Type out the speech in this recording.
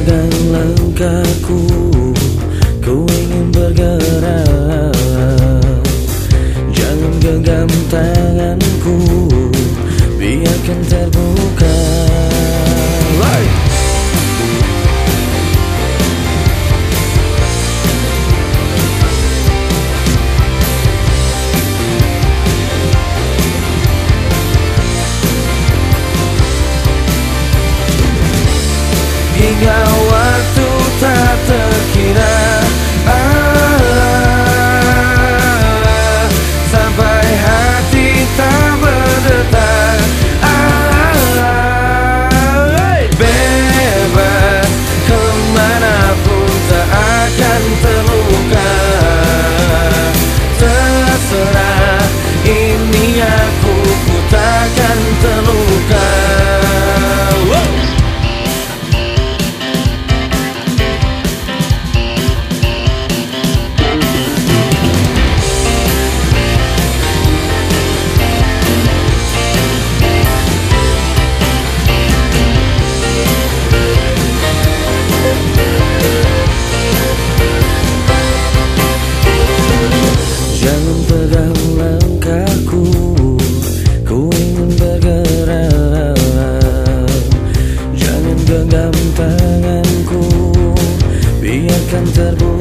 Pegang langkahku Ku ingin bergerak. Jangan genggam tanganku Biarkan terbuka hingga waktu tak terkira. Ah, Sampai hati tak berdetak. Ah, Bebas ke mana pun tak akan terluka. Terserah ini aku 跟着不。